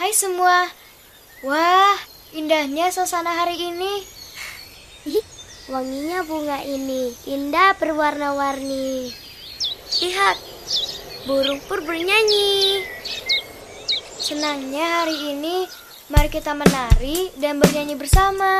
Hai semua. Wah, indahnya suasana hari ini. Wanginya bunga ini indah berwarna-warni. Lihat, burung pur bernyanyi. Senangnya hari ini, mari kita menari dan bernyanyi bersama.